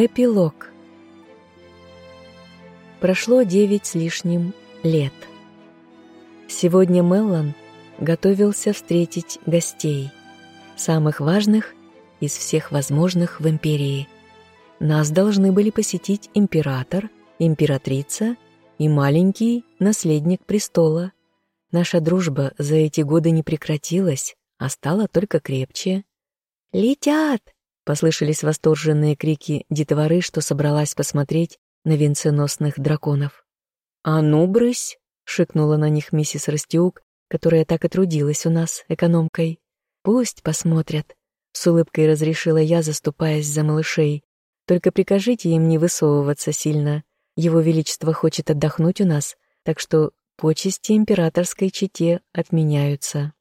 Эпилог. Прошло девять с лишним лет. Сегодня Меллан готовился встретить гостей, самых важных из всех возможных в империи. Нас должны были посетить император, императрица и маленький наследник престола. Наша дружба за эти годы не прекратилась, а стала только крепче. «Летят!» — послышались восторженные крики детворы, что собралась посмотреть на венценосных драконов. «А ну, брысь!» — шикнула на них миссис Растиук, которая так и трудилась у нас экономкой. «Пусть посмотрят», — с улыбкой разрешила я, заступаясь за малышей. «Только прикажите им не высовываться сильно. Его Величество хочет отдохнуть у нас, так что почести императорской чете отменяются».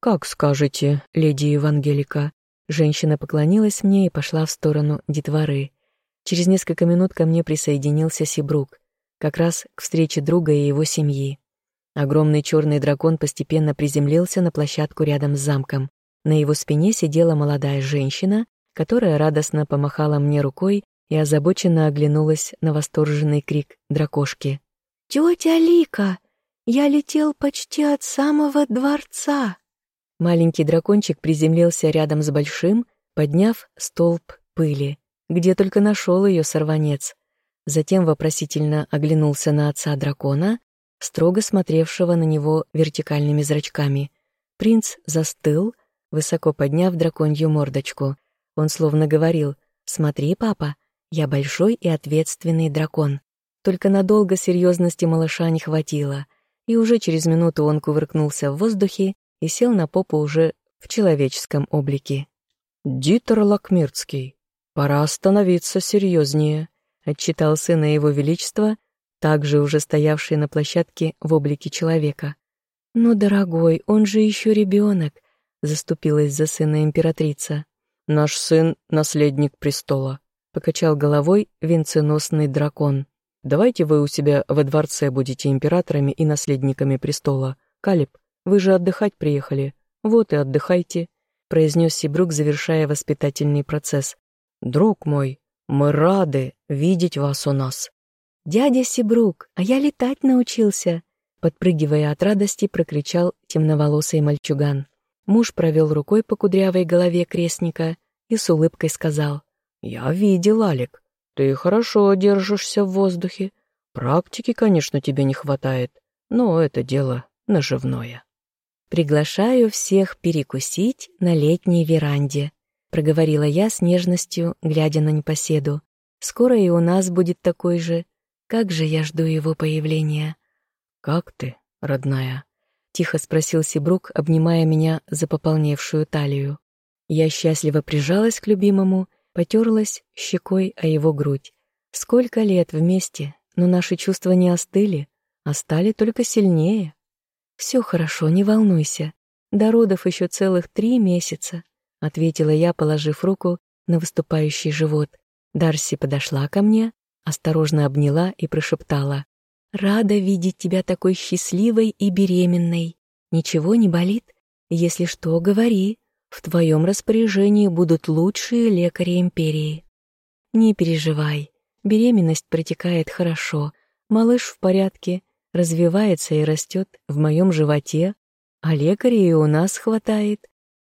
«Как скажете, леди Евангелика». Женщина поклонилась мне и пошла в сторону детворы. Через несколько минут ко мне присоединился Сибрук, как раз к встрече друга и его семьи. Огромный черный дракон постепенно приземлился на площадку рядом с замком. На его спине сидела молодая женщина, которая радостно помахала мне рукой и озабоченно оглянулась на восторженный крик дракошки. «Тетя Лика, я летел почти от самого дворца!» Маленький дракончик приземлился рядом с большим, подняв столб пыли, где только нашел ее сорванец. Затем вопросительно оглянулся на отца дракона, строго смотревшего на него вертикальными зрачками. Принц застыл, высоко подняв драконью мордочку. Он словно говорил «Смотри, папа, я большой и ответственный дракон». Только надолго серьезности малыша не хватило, и уже через минуту он кувыркнулся в воздухе и сел на попу уже в человеческом облике. «Дитер Лакмирцкий, пора остановиться серьезнее», — отчитал сына его величества, также уже стоявший на площадке в облике человека. «Ну, дорогой, он же еще ребенок», — заступилась за сына императрица. «Наш сын — наследник престола», — покачал головой венценосный дракон. «Давайте вы у себя во дворце будете императорами и наследниками престола. Калиб, вы же отдыхать приехали. Вот и отдыхайте», — произнес Сибрук, завершая воспитательный процесс. «Друг мой, мы рады видеть вас у нас». «Дядя Сибрук, а я летать научился!» Подпрыгивая от радости, прокричал темноволосый мальчуган. Муж провел рукой по кудрявой голове крестника и с улыбкой сказал. «Я видел, Алик. Ты хорошо держишься в воздухе. Практики, конечно, тебе не хватает, но это дело наживное». «Приглашаю всех перекусить на летней веранде», — проговорила я с нежностью, глядя на непоседу. «Скоро и у нас будет такой же. Как же я жду его появления». «Как ты, родная?» — тихо спросил Сибрук, обнимая меня за пополневшую талию. Я счастливо прижалась к любимому, потерлась щекой о его грудь. Сколько лет вместе, но наши чувства не остыли, а стали только сильнее. «Все хорошо, не волнуйся. До родов еще целых три месяца», — ответила я, положив руку на выступающий живот. Дарси подошла ко мне, осторожно обняла и прошептала. «Рада видеть тебя такой счастливой и беременной. Ничего не болит? Если что, говори. В твоем распоряжении будут лучшие лекари империи». «Не переживай. Беременность протекает хорошо. Малыш в порядке развивается и растет в моем животе, а лекарей у нас хватает.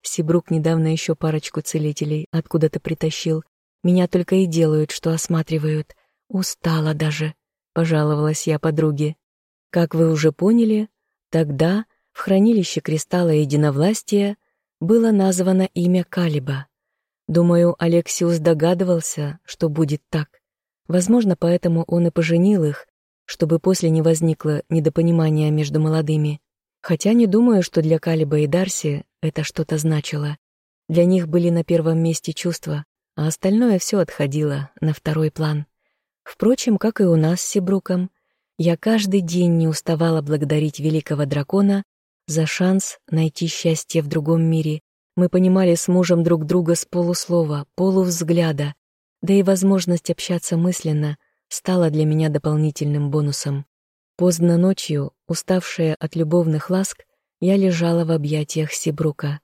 Сибрук недавно еще парочку целителей откуда-то притащил. Меня только и делают, что осматривают. Устала даже, пожаловалась я подруге. Как вы уже поняли, тогда в хранилище кристалла единовластия было названо имя Калиба. Думаю, Алексиус догадывался, что будет так. Возможно, поэтому он и поженил их, чтобы после не возникло недопонимания между молодыми. Хотя не думаю, что для Калиба и Дарси это что-то значило. Для них были на первом месте чувства, а остальное все отходило на второй план. Впрочем, как и у нас с Сибруком, я каждый день не уставала благодарить великого дракона за шанс найти счастье в другом мире. Мы понимали с мужем друг друга с полуслова, полувзгляда, да и возможность общаться мысленно — стало для меня дополнительным бонусом. Поздно ночью, уставшая от любовных ласк, я лежала в объятиях Сибрука.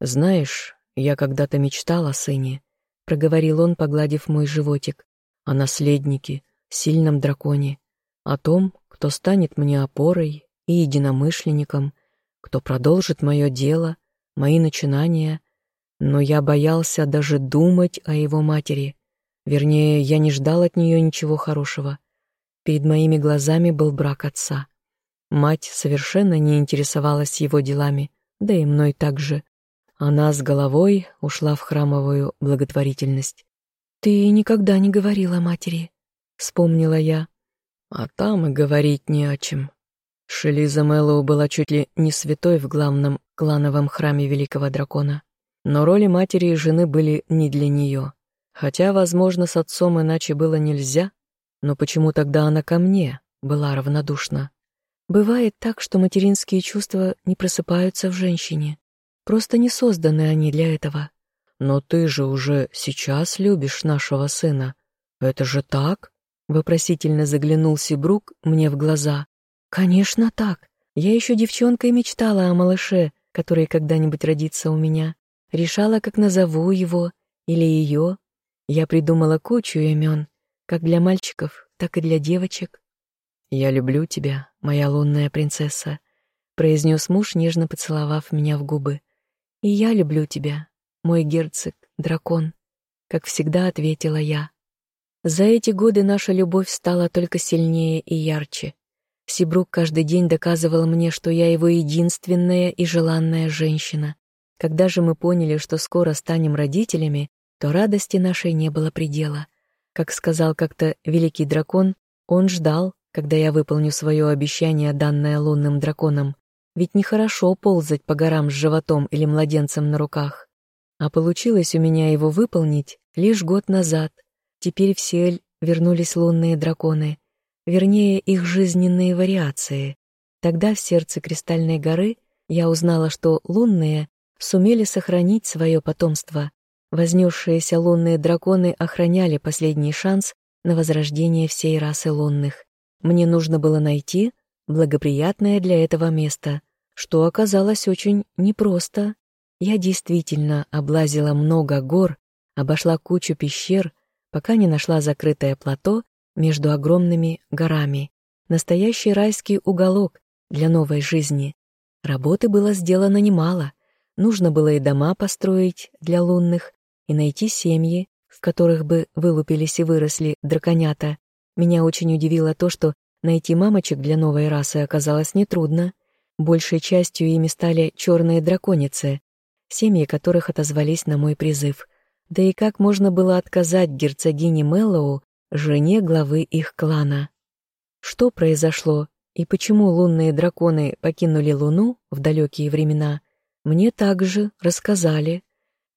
«Знаешь, я когда-то мечтала о сыне», — проговорил он, погладив мой животик, о наследнике, сильном драконе, о том, кто станет мне опорой и единомышленником, кто продолжит мое дело, мои начинания, но я боялся даже думать о его матери. Вернее, я не ждал от нее ничего хорошего. Перед моими глазами был брак отца. Мать совершенно не интересовалась его делами, да и мной также. Она с головой ушла в храмовую благотворительность. «Ты никогда не говорила матери», — вспомнила я. А там и говорить не о чем. Шелиза Мэллоу была чуть ли не святой в главном клановом храме Великого Дракона. Но роли матери и жены были не для нее. Хотя, возможно, с отцом иначе было нельзя, но почему тогда она ко мне была равнодушна? Бывает так, что материнские чувства не просыпаются в женщине. Просто не созданы они для этого. Но ты же уже сейчас любишь нашего сына. Это же так? Вопросительно заглянул Сибрук мне в глаза. Конечно, так. Я еще девчонкой мечтала о малыше, который когда-нибудь родится у меня. Решала, как назову его или ее. Я придумала кучу имен, как для мальчиков, так и для девочек. «Я люблю тебя, моя лунная принцесса», — произнес муж, нежно поцеловав меня в губы. «И я люблю тебя, мой герцог, дракон», — как всегда ответила я. За эти годы наша любовь стала только сильнее и ярче. Сибрук каждый день доказывал мне, что я его единственная и желанная женщина. Когда же мы поняли, что скоро станем родителями, то радости нашей не было предела. Как сказал как-то великий дракон, он ждал, когда я выполню свое обещание, данное лунным драконом. Ведь нехорошо ползать по горам с животом или младенцем на руках. А получилось у меня его выполнить лишь год назад. Теперь в Сель вернулись лунные драконы, вернее, их жизненные вариации. Тогда в сердце Кристальной горы я узнала, что лунные сумели сохранить свое потомство. Вознесшиеся лунные драконы охраняли последний шанс на возрождение всей расы лунных. Мне нужно было найти благоприятное для этого место, что оказалось очень непросто. Я действительно облазила много гор, обошла кучу пещер, пока не нашла закрытое плато между огромными горами. Настоящий райский уголок для новой жизни. Работы было сделано немало. Нужно было и дома построить для лунных, и найти семьи, в которых бы вылупились и выросли драконята, меня очень удивило то, что найти мамочек для новой расы оказалось нетрудно. Большей частью ими стали черные драконицы, семьи которых отозвались на мой призыв. Да и как можно было отказать герцогине Мэллоу, жене главы их клана? Что произошло и почему лунные драконы покинули Луну в далекие времена, мне также рассказали.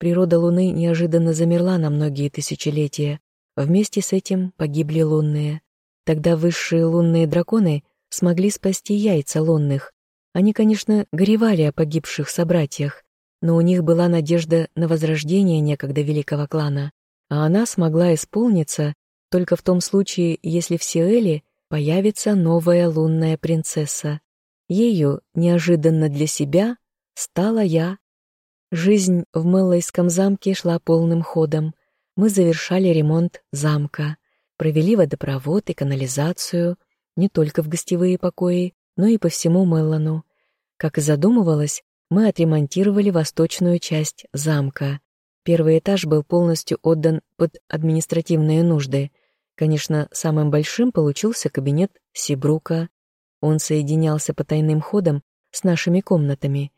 Природа Луны неожиданно замерла на многие тысячелетия, Вместе с этим погибли лунные. Тогда высшие лунные драконы смогли спасти яйца лунных. Они, конечно, горевали о погибших собратьях, но у них была надежда на возрождение некогда великого клана, а она смогла исполниться только в том случае, если в Сиэле появится новая лунная принцесса. Ею, неожиданно для себя, стала я. Жизнь в Мэллойском замке шла полным ходом мы завершали ремонт замка, провели водопровод и канализацию не только в гостевые покои, но и по всему Меллану. Как и задумывалось, мы отремонтировали восточную часть замка. Первый этаж был полностью отдан под административные нужды. Конечно, самым большим получился кабинет Сибрука. Он соединялся по тайным ходам с нашими комнатами.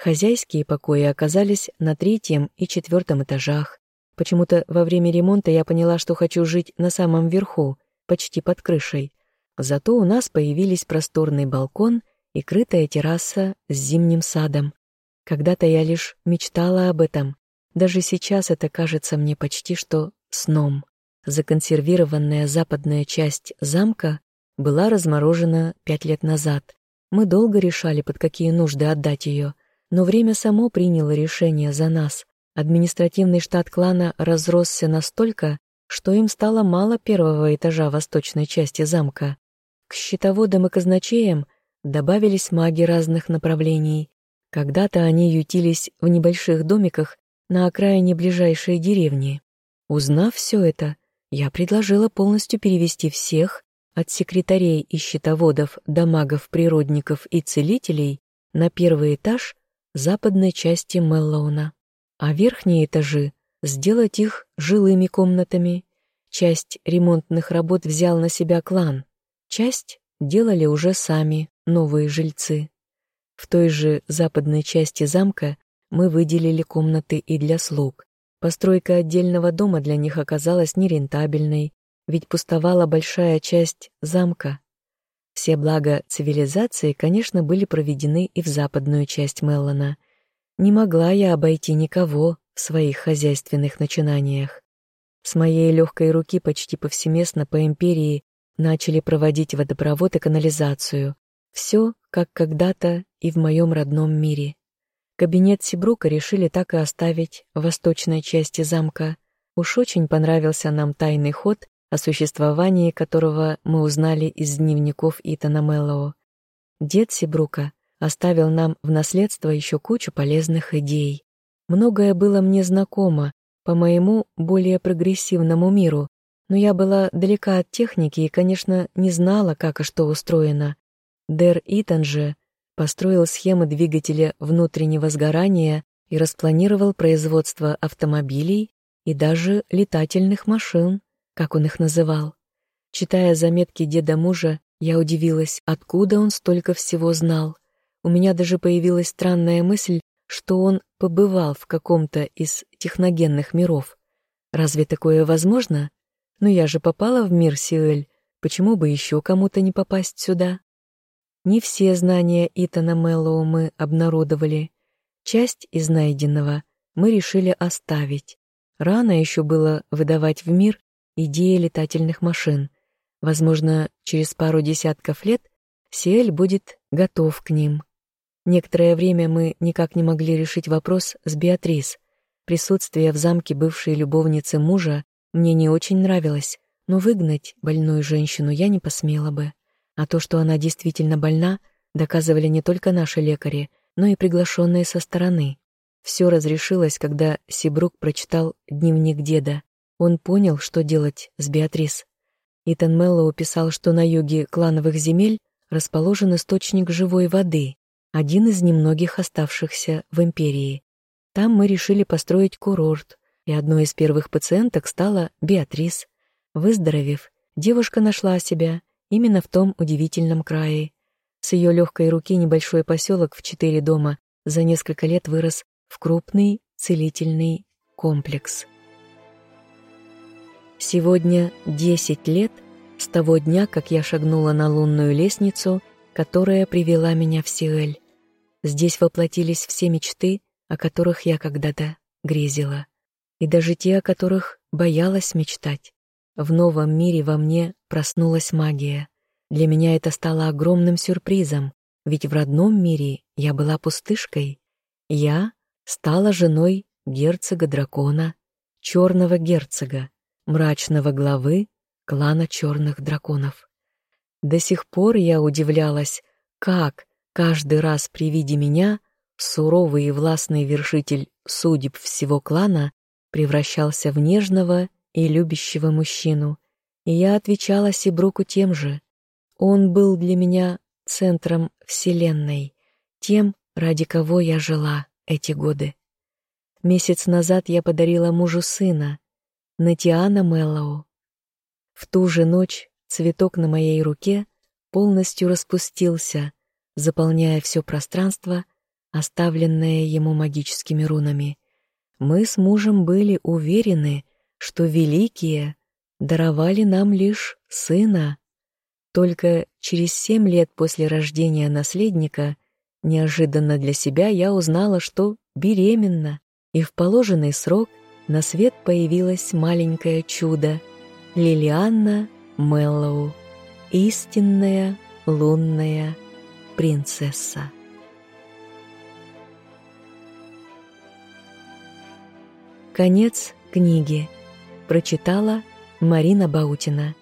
Хозяйские покои оказались на третьем и четвертом этажах. Почему-то во время ремонта я поняла, что хочу жить на самом верху, почти под крышей. Зато у нас появились просторный балкон и крытая терраса с зимним садом. Когда-то я лишь мечтала об этом. Даже сейчас это кажется мне почти что сном. Законсервированная западная часть замка была разморожена пять лет назад. Мы долго решали, под какие нужды отдать ее, но время само приняло решение за нас. Административный штат клана разросся настолько, что им стало мало первого этажа восточной части замка. К счетоводам и казначеям добавились маги разных направлений. Когда-то они ютились в небольших домиках на окраине ближайшей деревни. Узнав все это, я предложила полностью перевести всех, от секретарей и счетоводов до магов-природников и целителей, на первый этаж западной части Меллоуна, а верхние этажи сделать их жилыми комнатами. Часть ремонтных работ взял на себя клан, часть делали уже сами новые жильцы. В той же западной части замка мы выделили комнаты и для слуг. Постройка отдельного дома для них оказалась нерентабельной, ведь пустовала большая часть замка. Все блага цивилизации, конечно, были проведены и в западную часть Меллона. Не могла я обойти никого в своих хозяйственных начинаниях. С моей легкой руки почти повсеместно по империи начали проводить водопровод и канализацию. Все, как когда-то и в моем родном мире. Кабинет Сибрука решили так и оставить в восточной части замка. Уж очень понравился нам тайный ход, о существовании которого мы узнали из дневников Итана Мэллоу. Дед Сибрука оставил нам в наследство еще кучу полезных идей. Многое было мне знакомо по моему более прогрессивному миру, но я была далека от техники и, конечно, не знала, как и что устроено. Дэр Итан же построил схемы двигателя внутреннего сгорания и распланировал производство автомобилей и даже летательных машин как он их называл. Читая заметки деда мужа, я удивилась, откуда он столько всего знал. У меня даже появилась странная мысль, что он побывал в каком-то из техногенных миров. Разве такое возможно? Но я же попала в мир Сиэль, почему бы еще кому-то не попасть сюда? Не все знания Итана Мэллоу мы обнародовали. Часть из найденного мы решили оставить. Рано еще было выдавать в мир идея летательных машин. Возможно, через пару десятков лет Сиэль будет готов к ним. Некоторое время мы никак не могли решить вопрос с Беатрис. Присутствие в замке бывшей любовницы мужа мне не очень нравилось, но выгнать больную женщину я не посмела бы. А то, что она действительно больна, доказывали не только наши лекари, но и приглашенные со стороны. Все разрешилось, когда Сибрук прочитал дневник деда. Он понял, что делать с Беатрис. Итан Меллоу писал, что на юге клановых земель расположен источник живой воды, один из немногих оставшихся в империи. Там мы решили построить курорт, и одной из первых пациенток стала Беатрис. Выздоровев, девушка нашла себя именно в том удивительном крае. С ее легкой руки небольшой поселок в четыре дома за несколько лет вырос в крупный целительный комплекс. Сегодня десять лет с того дня, как я шагнула на лунную лестницу, которая привела меня в Сиэль. Здесь воплотились все мечты, о которых я когда-то грезила, и даже те, о которых боялась мечтать. В новом мире во мне проснулась магия. Для меня это стало огромным сюрпризом, ведь в родном мире я была пустышкой. Я стала женой герцога-дракона, черного герцога, мрачного главы клана черных драконов. До сих пор я удивлялась, как каждый раз при виде меня суровый и властный вершитель судеб всего клана превращался в нежного и любящего мужчину, и я отвечала Сибруку тем же. Он был для меня центром вселенной, тем, ради кого я жила эти годы. Месяц назад я подарила мужу сына, Натиана Меллоу. В ту же ночь цветок на моей руке полностью распустился, заполняя все пространство, оставленное ему магическими рунами. Мы с мужем были уверены, что великие даровали нам лишь сына. Только через семь лет после рождения наследника неожиданно для себя я узнала, что беременна, и в положенный срок на свет появилось маленькое чудо — Лилианна Меллоу, истинная лунная принцесса. Конец книги. Прочитала Марина Баутина.